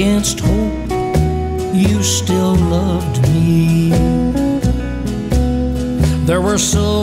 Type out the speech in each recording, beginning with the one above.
against hope you still loved me. There were so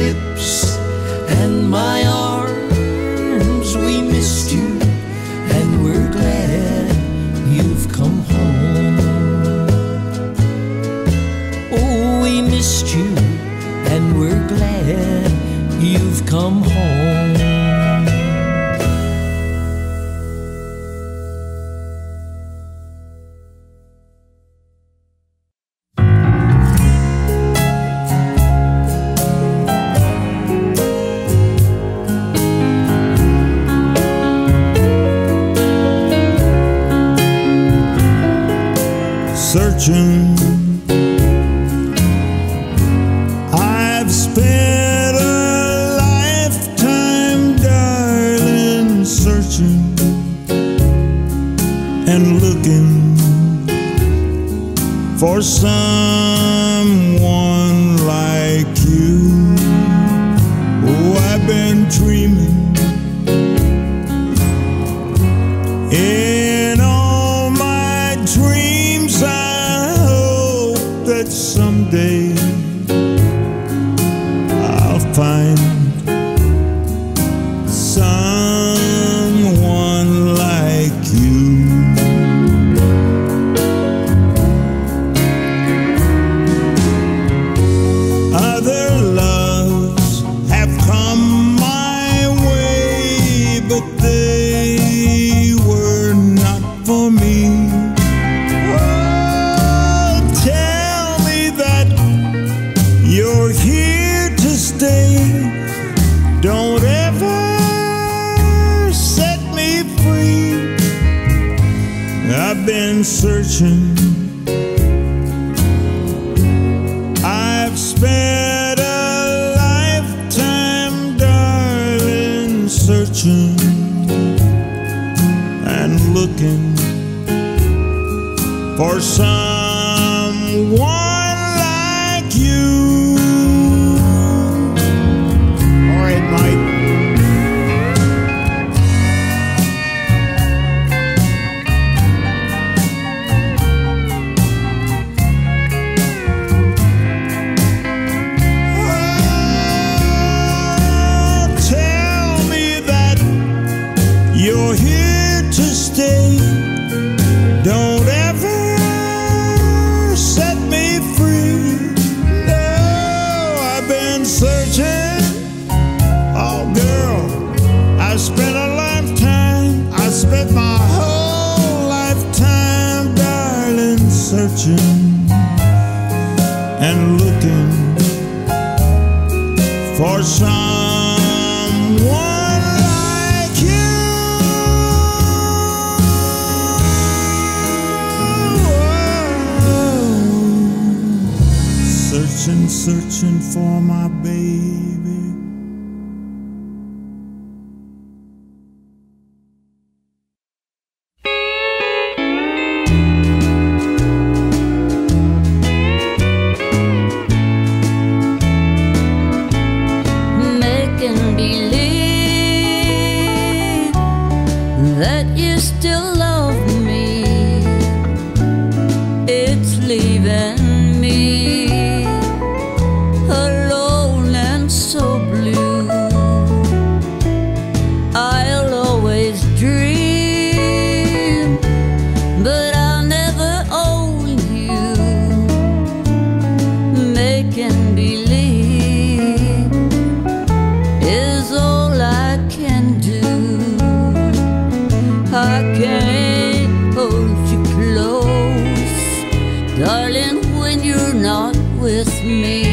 lips and my arms. We missed you and we're glad you've come home. Oh, we missed you and we're glad you've come home. searching. Oh, girl, I spent a lifetime, I spent my whole lifetime, darling, searching and looking for some. can't hold you close, darling, when you're not with me.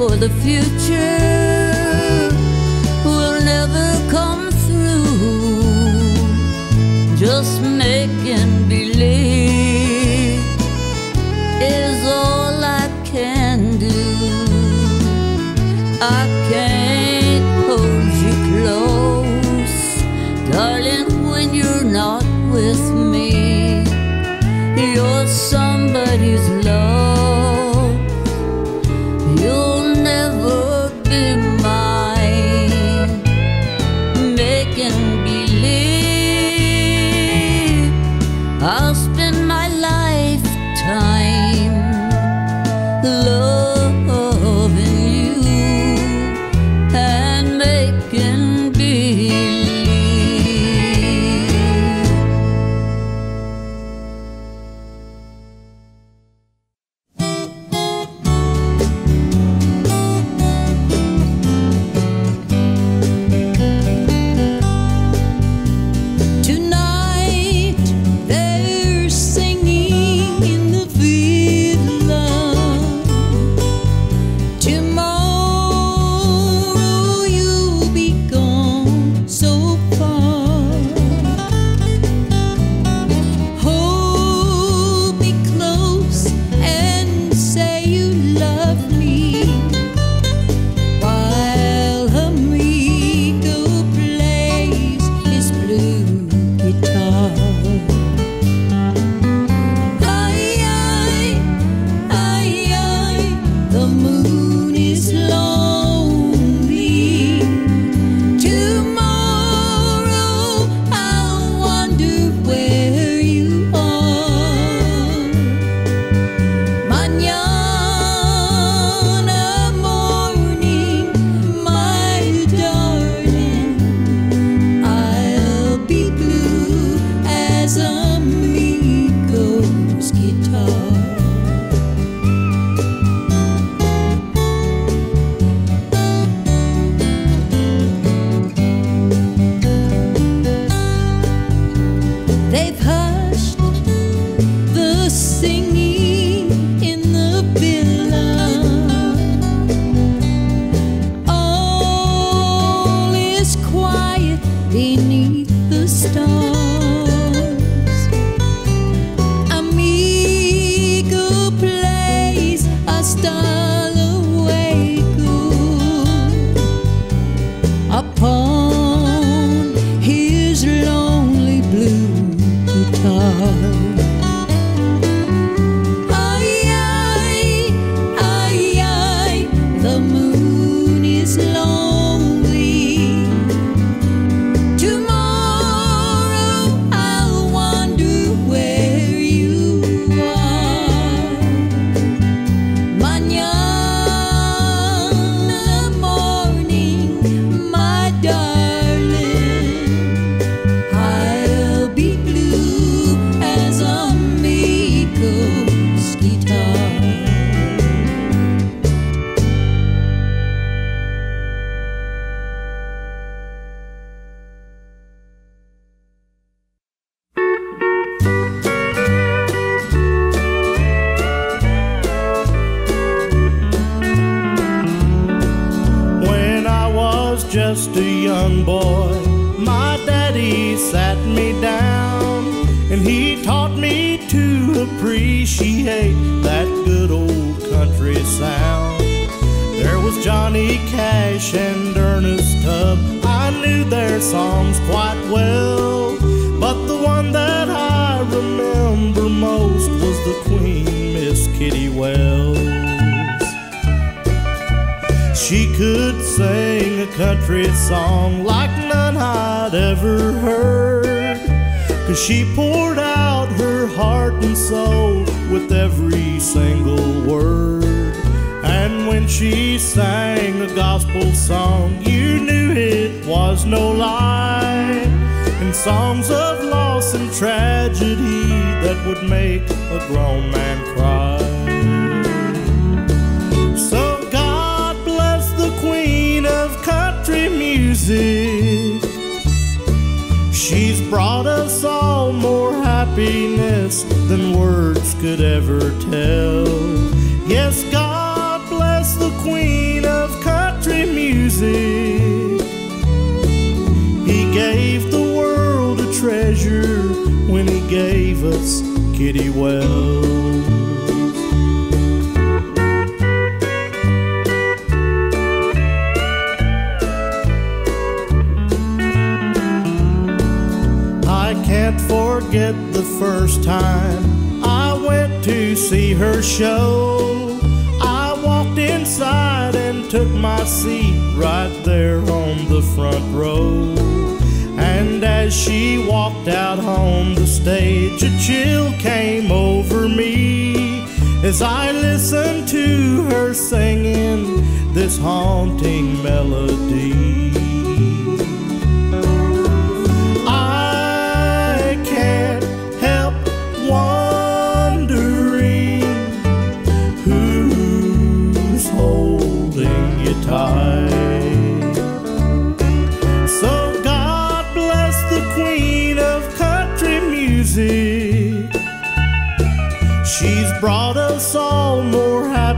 for the future will never come through. Just making believe. love She could sing a country song like none I'd ever heard. Cause she poured out her heart and soul with every single word. And when she sang a gospel song, you knew it was no lie. And songs of loss and tragedy that would make a grown man cry. music. She's brought us all more happiness than words could ever tell. Yes, God bless the queen of country music. He gave the world a treasure when he gave us Kitty Wells. Forget the first time I went to see her show. I walked inside and took my seat right there on the front row. And as she walked out on the stage, a chill came over me as I listened to her singing this haunting melody.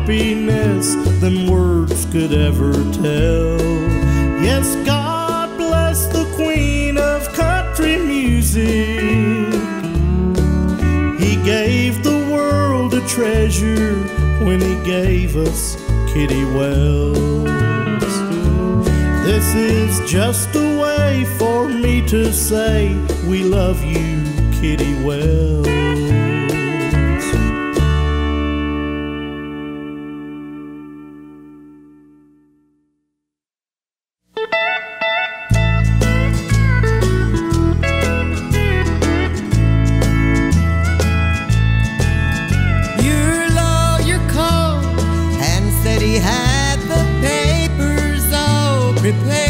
Happiness than words could ever tell. Yes, God bless the queen of country music. He gave the world a treasure when he gave us Kitty Wells. This is just a way for me to say we love you, Kitty Wells. All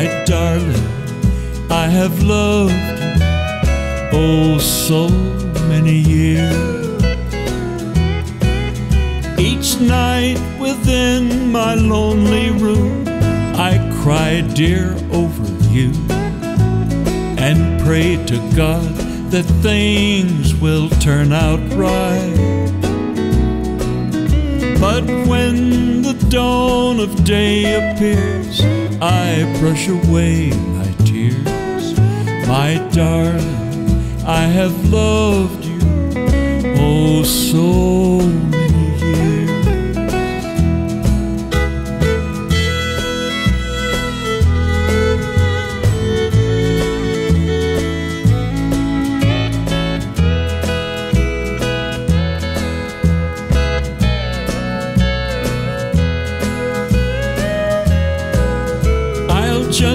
My darling, I have loved oh so many years. Each night within my lonely room, I cry, dear, over you and pray to God that things will turn out right. But when dawn of day appears, I brush away my tears. My darling, I have loved you oh so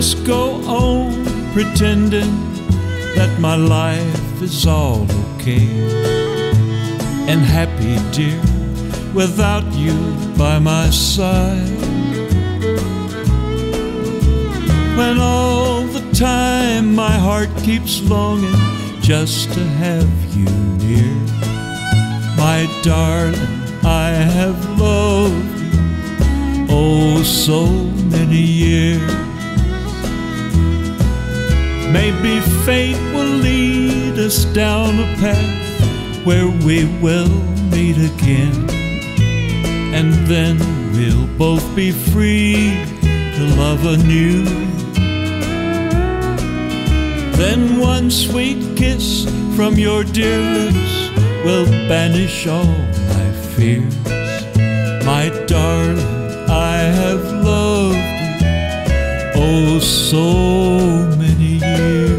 just go on pretending that my life is all okay and happy, dear, without you by my side. When all the time my heart keeps longing just to have you near, my darling, I have loved you oh so many years. Maybe fate will lead us down a path where we will meet again. And then we'll both be free to love anew. Then one sweet kiss from your dear lips will banish all my fears. My darling, I have loved you oh so many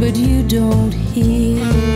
but you don't hear.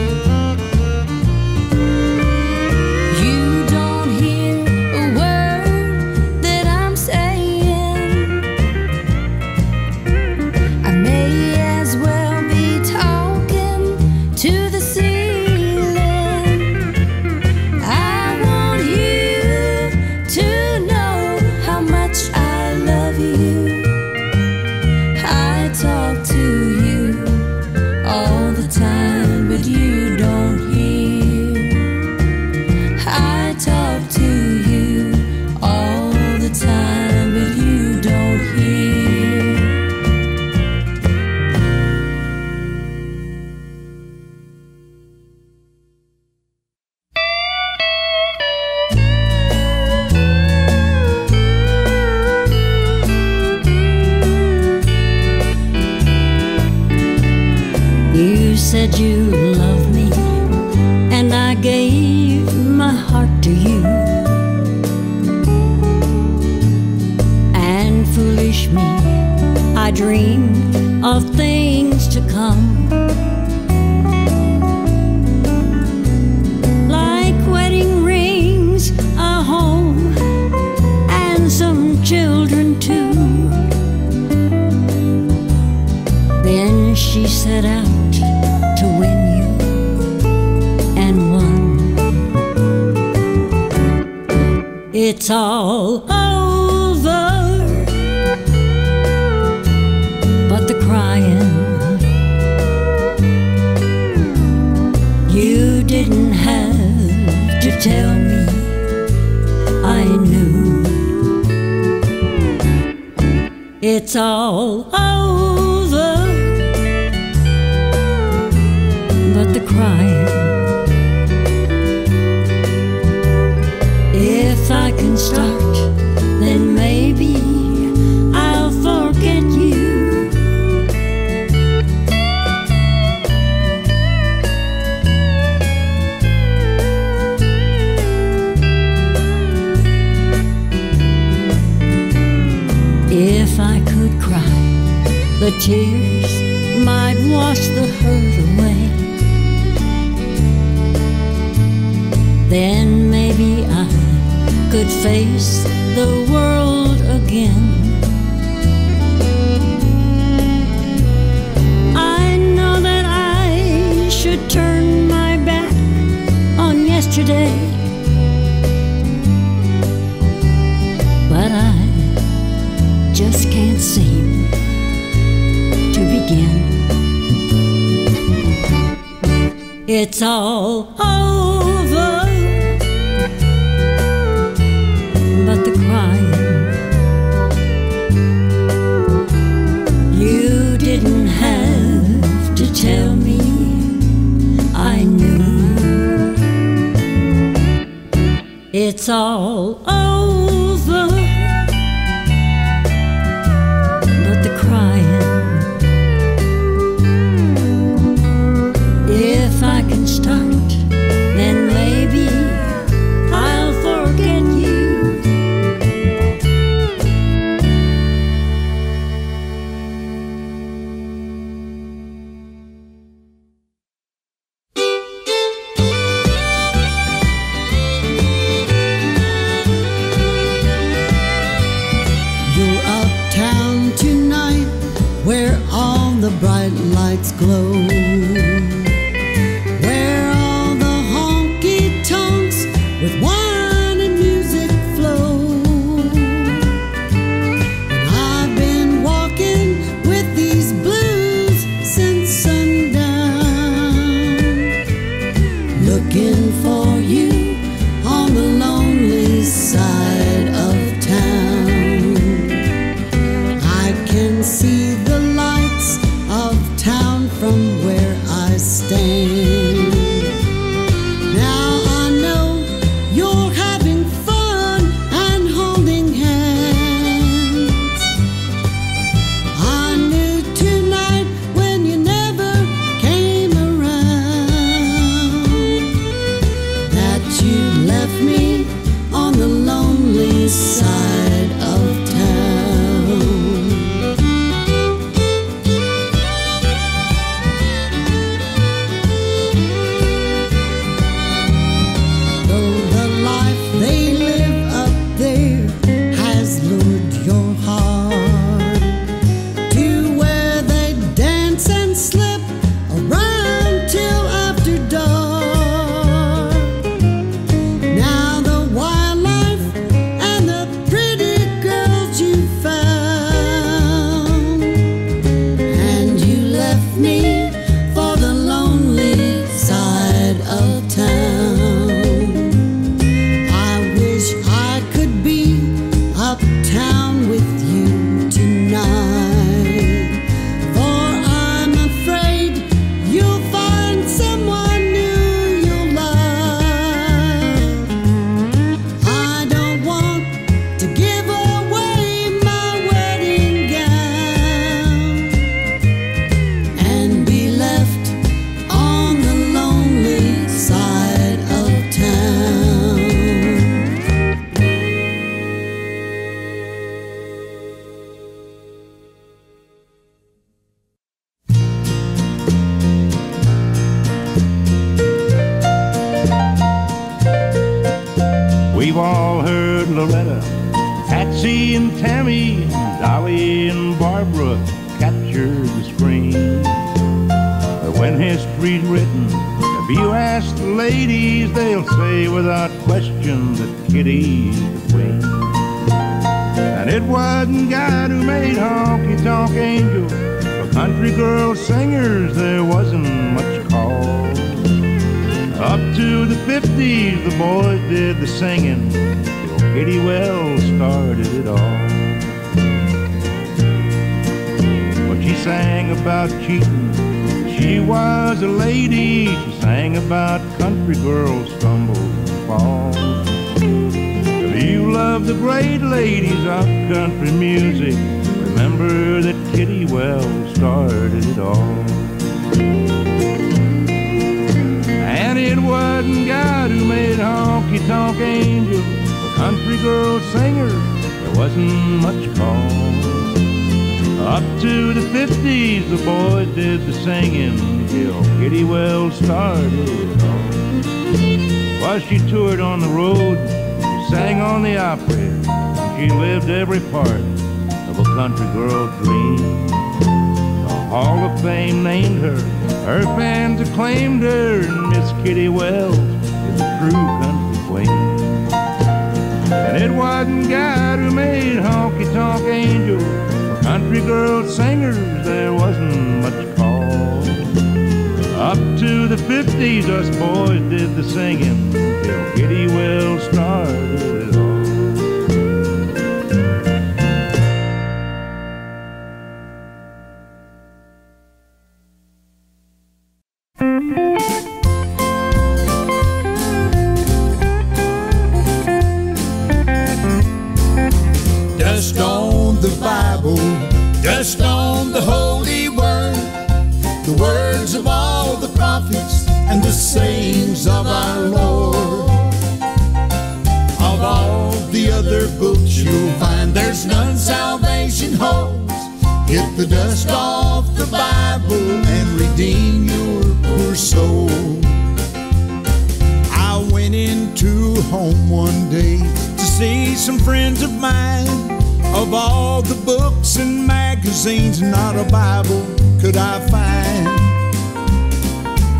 Out to win you and won. It's all over, but the crying. You didn't have to tell me, I knew. It's all over, crying. If I can start, then maybe I'll forget you. If I could cry, the tears might wash the hurt could face the world again. I know that I should turn my back on yesterday. But I just can't seem to begin. It's all all with wine the boys did the singing. kitty Wells started it all. What she sang about cheating. She was a lady. She sang about country girls stumbles and fall. If you love the great ladies of country music, remember that Kitty Wells started it all. God who made honky tonk angels for country girl singers. There wasn't much call. Up to the 50s, the boys did the singing till Kitty Wells started. While she toured on the road, she sang on the Opry, she lived every part of a country girl's dream. Hall of Fame named her, her fans acclaimed her, and Miss Kitty Wells is a true country queen. And it wasn't God who made honky tonk angels. For country girl singers, there wasn't much call. Up to the 50s, us boys did the singing till Kitty Wells started magazines, not a Bible could I find.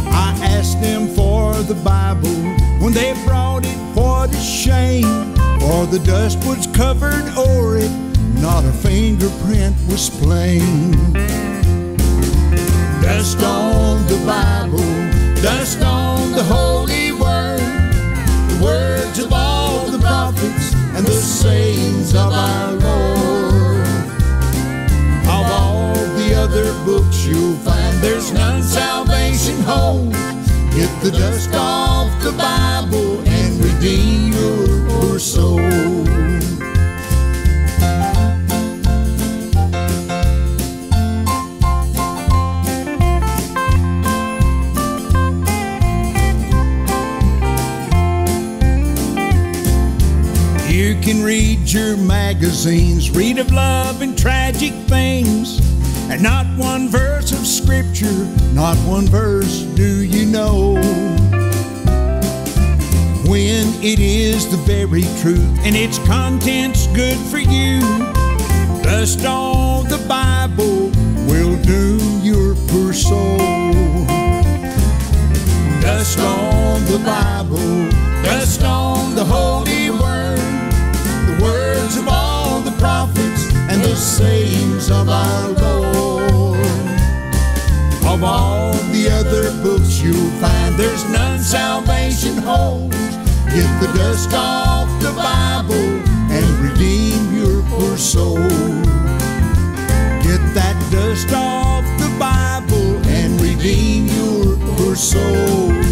I asked them for the Bible when they brought it. What a shame! For the dust was covered o'er it, not a fingerprint was plain. Dust on the Bible, dust on the Holy Word, the words of all the prophets and the sayings of our Lord. Other books you'll find, there's none salvation holds. Get the dust off the Bible and redeem your poor soul. You can read your magazines, read of love and tragic things, and not one verse of scripture, not one verse do you know. When it is the very truth and its contents good for you, dust on the Bible will doom your poor soul. Dust on the Bible, dust on the Holy Word, the words of all the prophets sayings of our Lord. Of all the other books you'll find, there's none salvation holds. Get the dust off the Bible and redeem your poor soul. Get that dust off the Bible and redeem your poor soul.